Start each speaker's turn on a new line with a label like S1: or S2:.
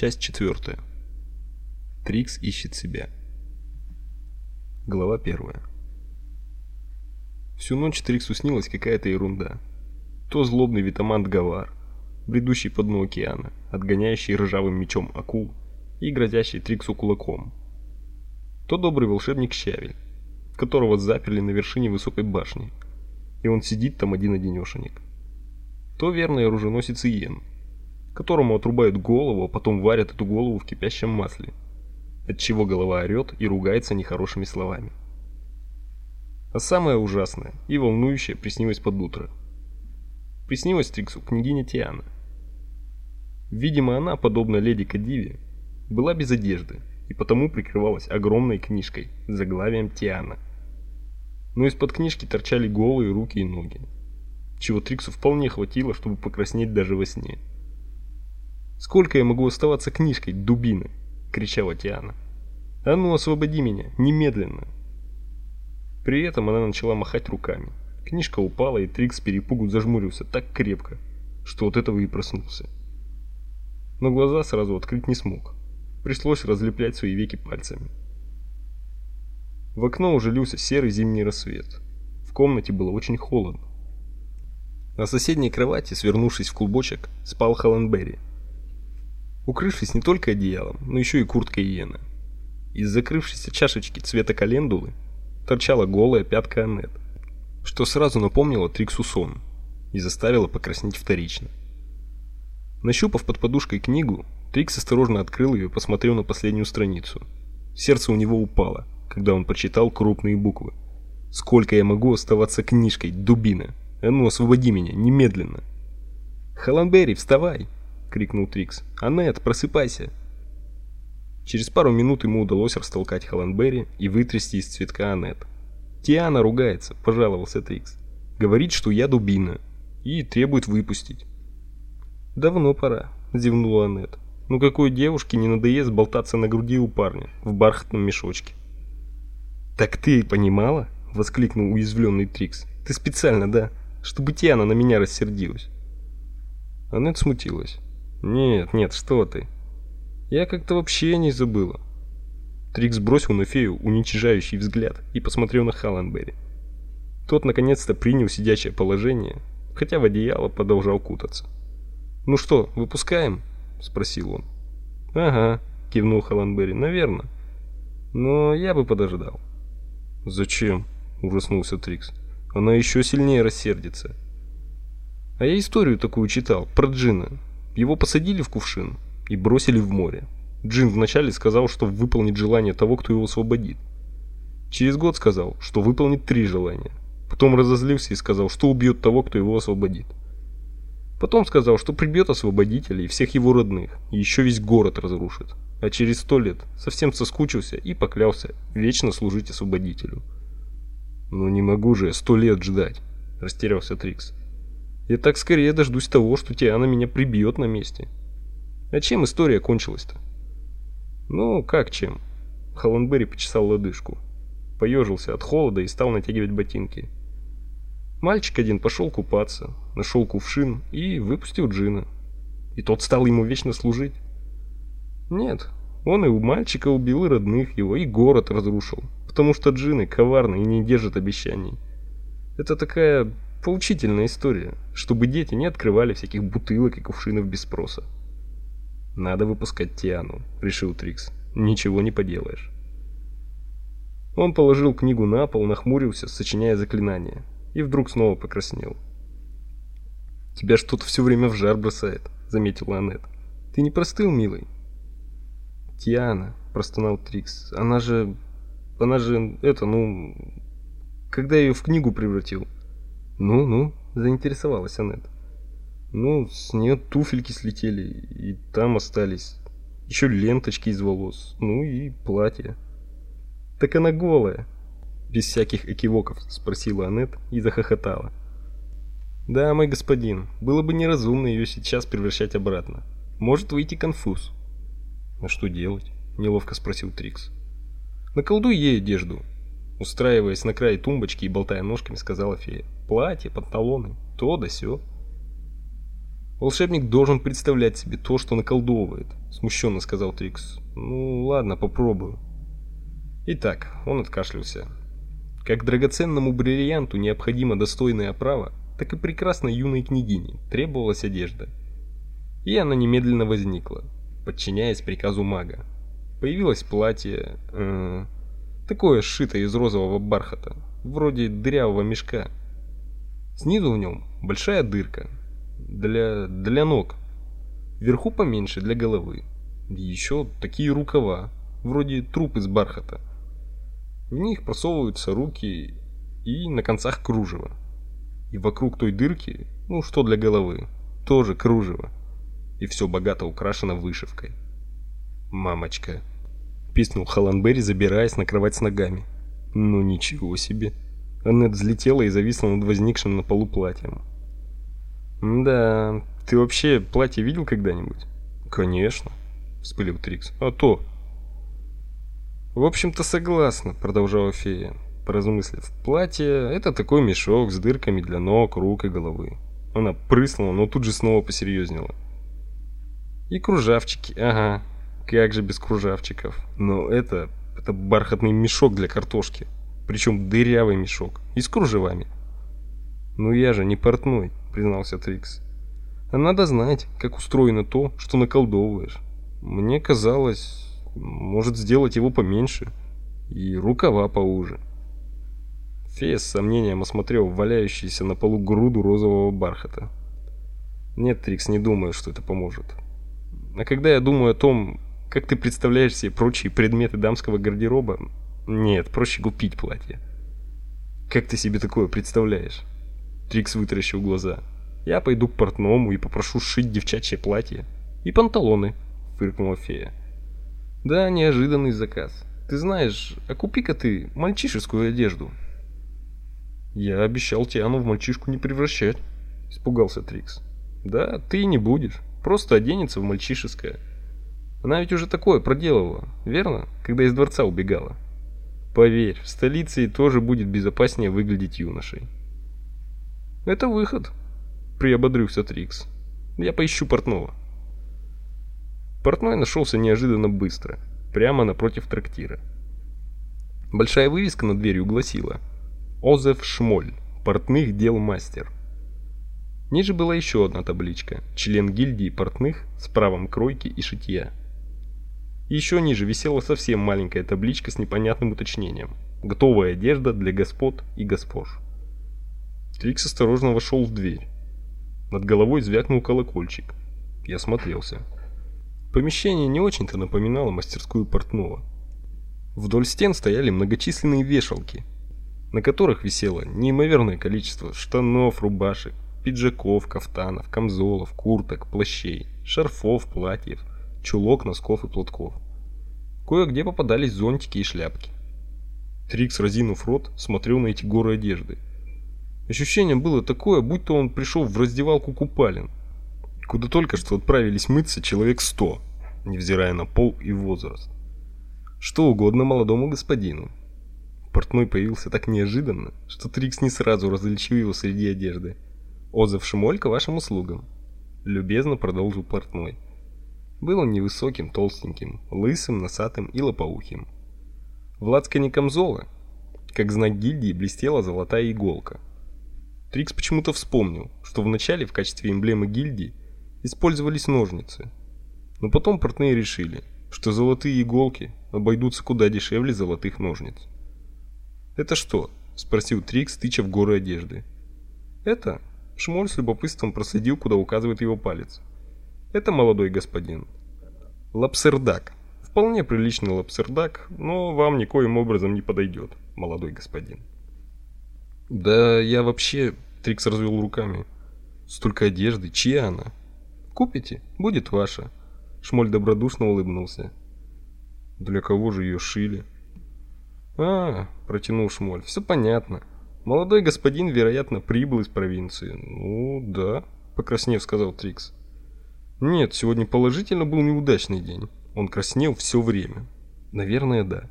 S1: Часть четвертая. Трикс ищет себя. Глава первая. Всю ночь Триксу снилась какая-то ерунда. То злобный витамант Гавар, бредущий по дну океана, отгоняющий ржавым мечом акул и грозящий Триксу кулаком. То добрый волшебник Щавель, которого заперли на вершине высокой башни, и он сидит там один-одинешенек. То верный оруженосец Иен, которому отрубают голову, а потом варят эту голову в кипящем масле, от чего голова орет и ругается нехорошими словами. А самое ужасное и волнующее приснилось под утро. Приснилось Триксу княгиня Тиана. Видимо, она, подобно леди Кадиве, была без одежды и потому прикрывалась огромной книжкой с заглавием Тиана. Но из-под книжки торчали голые руки и ноги, чего Триксу вполне хватило, чтобы покраснеть даже во сне. Сколько я могу оставаться книжкой, дубина, кричала Тиана. А ну освободи меня немедленно. При этом она начала махать руками. Книжка упала, и Трикс перепугу зажмурился так крепко, что от этого и проснулся. Но глаза сразу открыть не смог. Пришлось разлеплять свои веки пальцами. В окно уже лился серый зимний рассвет. В комнате было очень холодно. На соседней кровати, свернувшись в клубочек, спал Халленберри укрывшись не только одеялом, но еще и курткой Иена. Из закрывшейся чашечки цвета календулы торчала голая пятка Аннет, что сразу напомнило Триксу сон и заставило покраснеть вторично. Нащупав под подушкой книгу, Трикс осторожно открыл ее и посмотрел на последнюю страницу. Сердце у него упало, когда он прочитал крупные буквы. «Сколько я могу оставаться книжкой, дубина? А ну, освободи меня, немедленно!» «Халанберри, вставай!» — крикнул Трикс. «Аннет, просыпайся!» Через пару минут ему удалось растолкать Халанберри и вытрясти из цветка Аннет. «Тиана ругается», — пожаловался Трикс. «Говорит, что я дубина. И требует выпустить». «Давно пора», — зевнула Аннет. «Ну какой девушке не надоест болтаться на груди у парня в бархатном мешочке?» «Так ты понимала?» — воскликнул уязвленный Трикс. «Ты специально, да? Чтобы Тиана на меня рассердилась». Аннет смутилась. Нет, нет, что ты? Я как-то вообще не забыла. Трикс бросил на фею уничижающий взгляд и посмотрел на Халленберри. Тот наконец-то принял сидячее положение, хотя в одеяло продолжал кутаться. "Ну что, выпускаем?" спросил он. "Ага", кивнул Халленберри. "Наверно. Но я бы подождал". "Зачем?" ужаснулся Трикс. "Она еще сильнее рассердится". "А я историю такую читал про Джина. Его посадили в кувшин и бросили в море. Джин вначале сказал, что выполнит желание того, кто его освободит. Через год сказал, что выполнит три желания. Потом разозлился и сказал, что убьет того, кто его освободит. Потом сказал, что прибьет освободителя и всех его родных, и еще весь город разрушит. А через сто лет совсем соскучился и поклялся вечно служить освободителю. «Ну не могу же я сто лет ждать», – растерялся Трикс. Я так скорее дождусь того, что Тиана меня прибьет на месте. А чем история кончилась-то? Ну, как чем? Холландберри почесал лодыжку. Поежился от холода и стал натягивать ботинки. Мальчик один пошел купаться, нашел кувшин и выпустил джина. И тот стал ему вечно служить. Нет, он и у мальчика убил и родных его, и город разрушил, потому что джины коварны и не держат обещаний. Это такая Поучительная история, чтобы дети не открывали всяких бутылок и кувшинов без спроса. Надо выпускать Тиану, решил Трикс. Ничего не поделаешь. Он положил книгу на пол, нахмурился, сочиняя заклинание, и вдруг снова покраснел. Тебя что-то все время в жар бросает, заметила Аннет. Ты не простыл, милый? Тиана, простонал Трикс. Она же она же это, ну, когда я ее в книгу превратил, ну-ну, заинтересовалась Аннет. Ну, с нее туфельки слетели и там остались. Еще ленточки из волос, ну и платье. Так она голая. Без всяких экивоков спросила Аннет и захохотала. Да, мой господин, было бы неразумно ее сейчас превращать обратно. Может выйти конфуз. А что делать? Неловко спросил Трикс. Наколдуй ей одежду, устраиваясь на край тумбочки и болтая ножками, сказала фея. Платье, панталоны, то да сё. Волшебник должен представлять себе то, что наколдовывает, смущенно сказал Трикс. Ну, ладно, попробую. Итак, он откашлялся. Как драгоценному бриллианту необходима достойная оправа, так и прекрасной юной княгине требовалась одежда. И она немедленно возникла, подчиняясь приказу мага. Появилось платье, э, такое сшитое из розового бархата, вроде дырявого мешка. Снизу в нем большая дырка для для ног. Вверху поменьше для головы. Еще такие рукава, вроде труб из бархата. В них просовываются руки и на концах кружево. И вокруг той дырки, ну что для головы, тоже кружево. И все богато украшено вышивкой. Мамочка, писнул Халанбери, забираясь на кровать с ногами. Ну ничего себе. Аннет взлетела и зависла над возникшим на полу платьем. «Да, ты вообще платье видел когда-нибудь?» «Конечно», — вспылил Трикс. «А то...» «В общем-то согласна», — продолжала фея, поразмыслив. «Платье — это такой мешок с дырками для ног, рук и головы». Она прыснула, но тут же снова посерьезнела. «И кружавчики, ага, как же без кружавчиков. Но это... это бархатный мешок для картошки. Причем дырявый мешок. И с кружевами. Ну я же не портной, признался Трикс. А надо знать, как устроено то, что наколдовываешь. Мне казалось, может сделать его поменьше. И рукава поуже. Фея с сомнением осмотрел валяющийся на полу груду розового бархата. Нет, Трикс, не думаю, что это поможет. А когда я думаю о том, как ты представляешь себе прочие предметы дамского гардероба? Нет, проще купить платье. Как ты себе такое представляешь? Трикс вытаращил глаза. Я пойду к портному и попрошу сшить девчачье платье и панталоны, фыркнула фея. Да, неожиданный заказ. Ты знаешь, а купи-ка ты мальчишескую одежду. Я обещал Тиану в мальчишку не превращать, испугался Трикс. Да, ты не будешь. Просто оденется в мальчишеское. Она ведь уже такое проделывала, верно? Когда из дворца убегала. Поверь, в столице тоже будет безопаснее выглядеть юношей. Это выход, приободрился Трикс. Я поищу портного. Портной нашелся неожиданно быстро, прямо напротив трактира. Большая вывеска над дверью гласила: Озеф Шмоль, портных дел мастер. Ниже была еще одна табличка: член гильдии портных с правом кройки и шитья. Еще ниже висела совсем маленькая табличка с непонятным уточнением. Готовая одежда для господ и госпож. Трикс осторожно вошел в дверь. Над головой звякнул колокольчик. Я смотрелся. Помещение не очень-то напоминало мастерскую портного. Вдоль стен стояли многочисленные вешалки, на которых висело неимоверное количество штанов, рубашек, пиджаков, кафтанов, камзолов, курток, плащей, шарфов, платьев – чулок, носков и платков. Кое-где попадались зонтики и шляпки. Трикс, разинув рот, смотрел на эти горы одежды. Ощущение было такое, будто он пришел в раздевалку купалин, куда только что отправились мыться человек сто, невзирая на пол и возраст. Что угодно молодому господину. Портной появился так неожиданно, что Трикс не сразу различил его среди одежды. «Отзыв Шмолька вашим услугам», — любезно продолжил портной. Был он невысоким, толстеньким, лысым, носатым и лопоухим. В лацкане камзола, как знак гильдии, блестела золотая иголка. Трикс почему-то вспомнил, что вначале в качестве эмблемы гильдии использовались ножницы. Но потом портные решили, что золотые иголки обойдутся куда дешевле золотых ножниц. «Это что?» – спросил Трикс, тыча в горы одежды. «Это?» – Шмоль с любопытством проследил, куда указывает его палец. Это молодой господин. Лапсердак. Вполне приличный лапсердак, но вам никоим образом не подойдет, молодой господин. Да я вообще, Трикс развел руками. Столько одежды, чья она? Купите, будет ваша. Шмоль добродушно улыбнулся. Для кого же ее шили? А, протянул Шмоль. Все понятно. Молодой господин, вероятно, прибыл из провинции. Ну, да, покраснев, сказал Трикс. Нет, сегодня положительно был неудачный день. Он краснел все время. Наверное, да.